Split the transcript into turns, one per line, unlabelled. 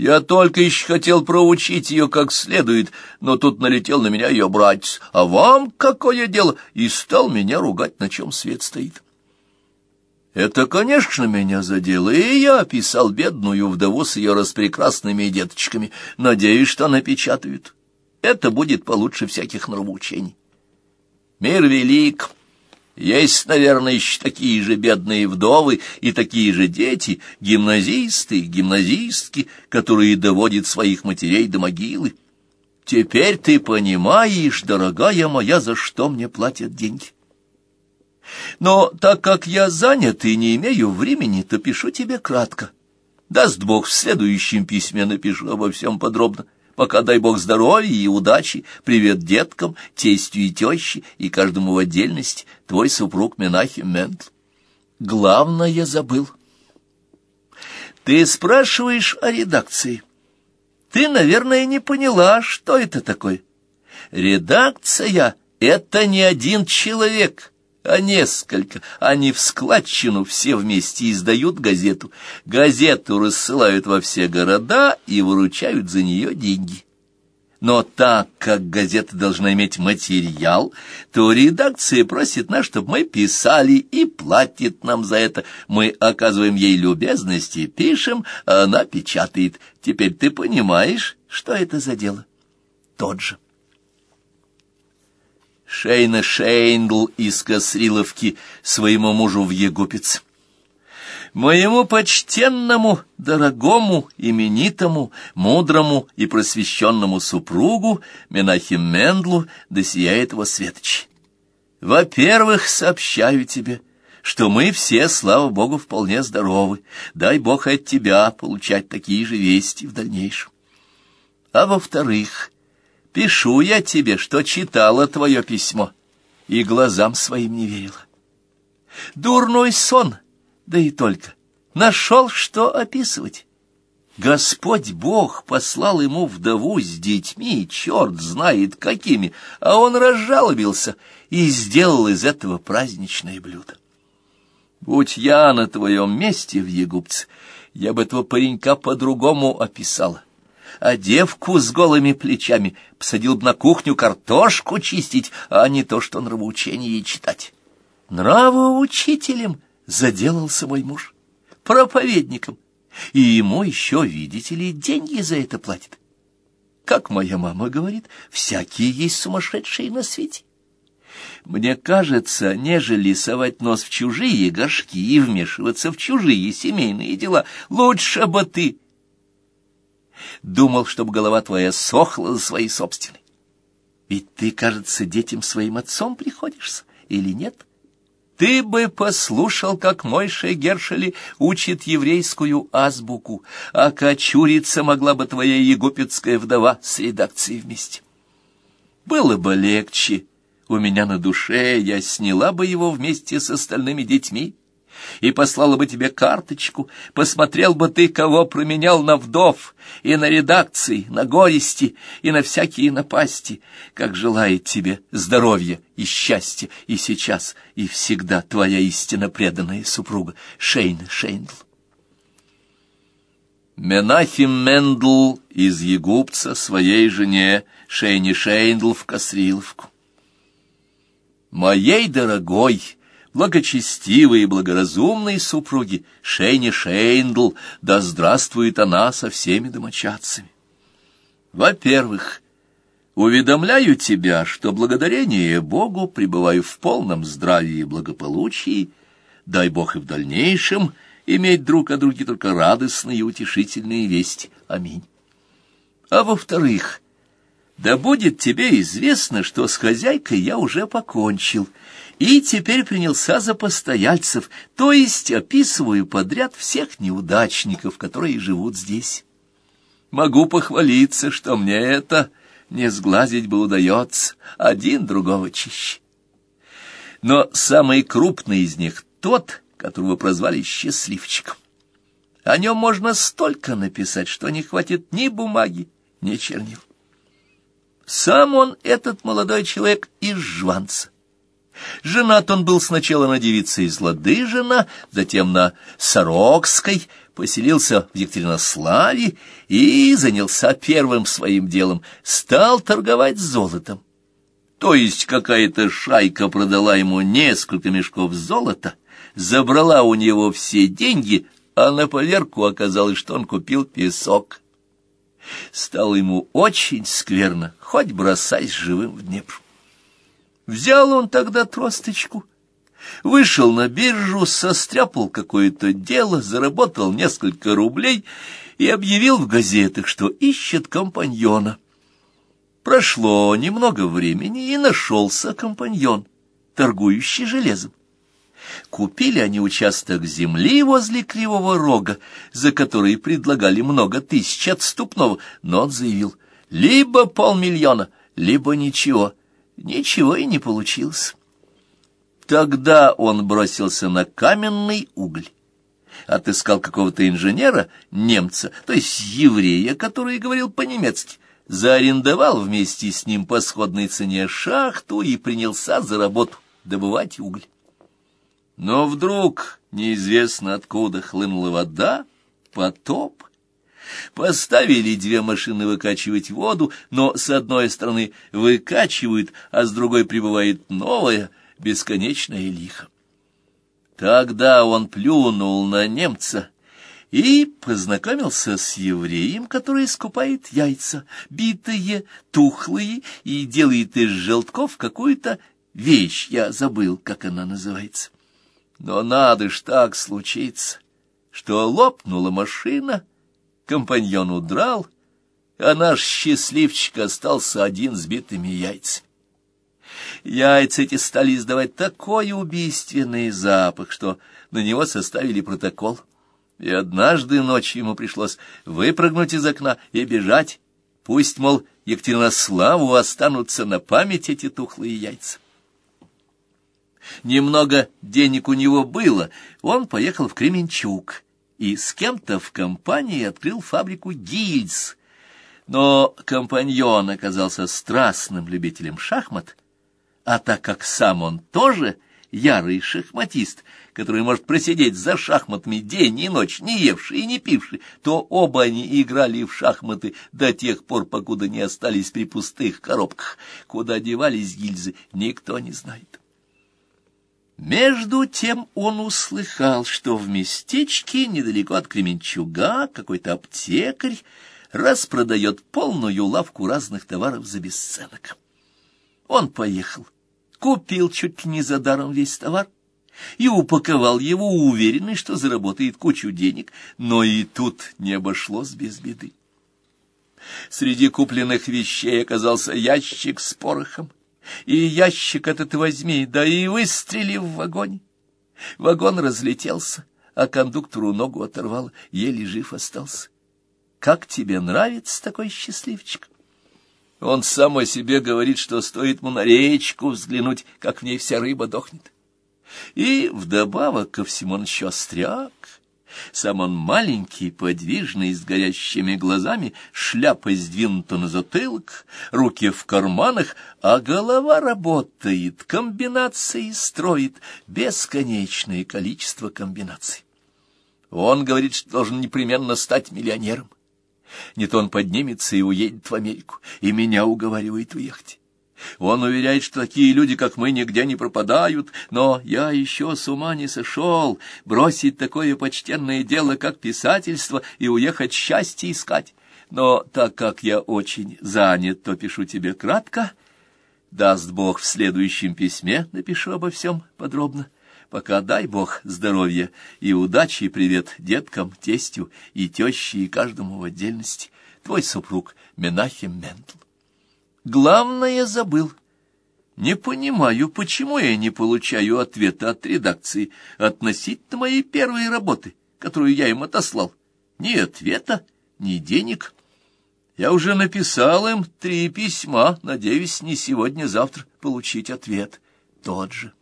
Я только еще хотел проучить ее как следует, но тут налетел на меня ее братец. А вам какое дело? И стал меня ругать, на чем свет стоит. Это, конечно, меня задело, и я описал бедную вдову с ее распрекрасными деточками. Надеюсь, что напечатают. Это будет получше всяких нравоучений. Мир велик. Есть, наверное, еще такие же бедные вдовы и такие же дети, гимназисты, гимназистки, которые доводят своих матерей до могилы. Теперь ты понимаешь, дорогая моя, за что мне платят деньги. Но так как я занят и не имею времени, то пишу тебе кратко. Даст Бог, в следующем письме напишу обо всем подробно. Пока дай Бог здоровья и удачи, привет деткам, тестю и теще, и каждому в отдельности, твой супруг Менахем Мендл. Главное забыл. Ты спрашиваешь о редакции. Ты, наверное, не поняла, что это такое. Редакция — это не один человек, а несколько. Они в складчину все вместе издают газету. Газету рассылают во все города и выручают за нее деньги. Но так как газета должна иметь материал, то редакция просит нас, чтобы мы писали и платит нам за это. Мы оказываем ей любезности, пишем, а она печатает. Теперь ты понимаешь, что это за дело? Тот же. Шейна Шейндл из Косриловки своему мужу в Егупец. Моему почтенному, дорогому, именитому, мудрому и просвещенному супругу Менахим Мендлу да сияет его светочи. Во-первых, сообщаю тебе, что мы все, слава Богу, вполне здоровы. Дай Бог от тебя получать такие же вести в дальнейшем. А во-вторых, Пишу я тебе, что читала твое письмо, и глазам своим не верила. Дурной сон, да и только, нашел, что описывать. Господь Бог послал ему вдову с детьми, черт знает какими, а он разжалобился и сделал из этого праздничное блюдо. Будь я на твоем месте в Егупце, я бы этого паренька по-другому описала а девку с голыми плечами посадил бы на кухню картошку чистить, а не то, что нравоучение читать. Нравоучителем заделался мой муж, проповедником, и ему еще, видите ли, деньги за это платят. Как моя мама говорит, всякие есть сумасшедшие на свете. Мне кажется, нежели совать нос в чужие горшки и вмешиваться в чужие семейные дела, лучше бы ты думал, чтобы голова твоя сохла за своей собственной. Ведь ты, кажется, детям своим отцом приходишься, или нет? Ты бы послушал, как Мойша Гершели учит еврейскую азбуку, а кочуриться могла бы твоя египетская вдова с редакцией вместе. Было бы легче у меня на душе, я сняла бы его вместе с остальными детьми, и послала бы тебе карточку, посмотрел бы ты, кого променял на вдов, и на редакции, на горести, и на всякие напасти, как желает тебе здоровья и счастья и сейчас, и всегда твоя истинно преданная супруга Шейна Шейндл. Менахем Мендл из Егупца своей жене Шейне Шейндл в Косриловку. Моей дорогой, благочестивой и благоразумной супруги Шейни Шейндл, да здравствует она со всеми домочадцами. Во-первых, уведомляю тебя, что благодарение Богу пребываю в полном здравии и благополучии, дай Бог и в дальнейшем иметь друг о друге только радостные и утешительные вести. Аминь. А во-вторых, да будет тебе известно, что с хозяйкой я уже покончил, и теперь принялся за постояльцев, то есть описываю подряд всех неудачников, которые живут здесь. Могу похвалиться, что мне это не сглазить бы удается, один другого чище. Но самый крупный из них тот, которого прозвали счастливчиком. О нем можно столько написать, что не хватит ни бумаги, ни чернил. Сам он, этот молодой человек, из Жванца Женат он был сначала на девице из Ладыжина, затем на Сорокской, поселился в Екатеринославе и занялся первым своим делом, стал торговать золотом. То есть какая-то шайка продала ему несколько мешков золота, забрала у него все деньги, а на поверку оказалось, что он купил песок. Стало ему очень скверно, хоть бросаясь живым в Днепр. Взял он тогда тросточку, вышел на биржу, состряпал какое-то дело, заработал несколько рублей и объявил в газетах, что ищет компаньона. Прошло немного времени, и нашелся компаньон, торгующий железом. Купили они участок земли возле Кривого Рога, за который предлагали много тысяч отступного, но он заявил, либо полмиллиона, либо ничего. Ничего и не получилось. Тогда он бросился на каменный уголь. Отыскал какого-то инженера, немца, то есть еврея, который говорил по-немецки, заарендовал вместе с ним по сходной цене шахту и принялся за работу добывать уголь. Но вдруг неизвестно откуда хлынула вода, потоп, Поставили две машины выкачивать воду, но с одной стороны выкачивают, а с другой прибывает новая, бесконечная лиха. Тогда он плюнул на немца и познакомился с евреем, который скупает яйца, битые, тухлые, и делает из желтков какую-то вещь, я забыл, как она называется. Но надо ж так случиться, что лопнула машина, компаньон удрал, а наш счастливчик остался один с битыми яйцами. Яйца эти стали издавать такой убийственный запах, что на него составили протокол. И однажды ночью ему пришлось выпрыгнуть из окна и бежать. Пусть, мол, Екатеринославу останутся на память эти тухлые яйца. Немного денег у него было, он поехал в Кременчук и с кем-то в компании открыл фабрику гильз. Но компаньон оказался страстным любителем шахмат, а так как сам он тоже ярый шахматист, который может просидеть за шахматами день и ночь, не евший и не пивший, то оба они играли в шахматы до тех пор, покуда не остались при пустых коробках. Куда девались гильзы, никто не знает. Между тем он услыхал, что в местечке недалеко от Кременчуга какой-то аптекарь распродает полную лавку разных товаров за бесценок. Он поехал, купил чуть не за даром весь товар и упаковал его, уверенный, что заработает кучу денег, но и тут не обошлось без беды. Среди купленных вещей оказался ящик с порохом, и ящик этот возьми, да и выстрели в вагоне. Вагон разлетелся, а кондуктору ногу оторвал, еле жив остался. Как тебе нравится такой счастливчик? Он сам о себе говорит, что стоит ему на речку взглянуть, как в ней вся рыба дохнет. И вдобавок ко всему он еще остряк, сам он маленький, подвижный, с горящими глазами, шляпа сдвинута на затылок, руки в карманах, а голова работает, комбинации строит, бесконечное количество комбинаций. Он говорит, что должен непременно стать миллионером. Не то он поднимется и уедет в Америку, и меня уговаривает уехать. Он уверяет, что такие люди, как мы, нигде не пропадают, но я еще с ума не сошел бросить такое почтенное дело, как писательство, и уехать счастье искать. Но так как я очень занят, то пишу тебе кратко. Даст Бог, в следующем письме напишу обо всем подробно. Пока дай Бог здоровья и удачи и привет деткам, тестю и теще и каждому в отдельности. Твой супруг Менахем Мендл. Главное забыл. Не понимаю, почему я не получаю ответа от редакции относительно моей первой работы, которую я им отослал. Ни ответа, ни денег. Я уже написал им три письма, надеюсь, не сегодня-завтра получить ответ тот же.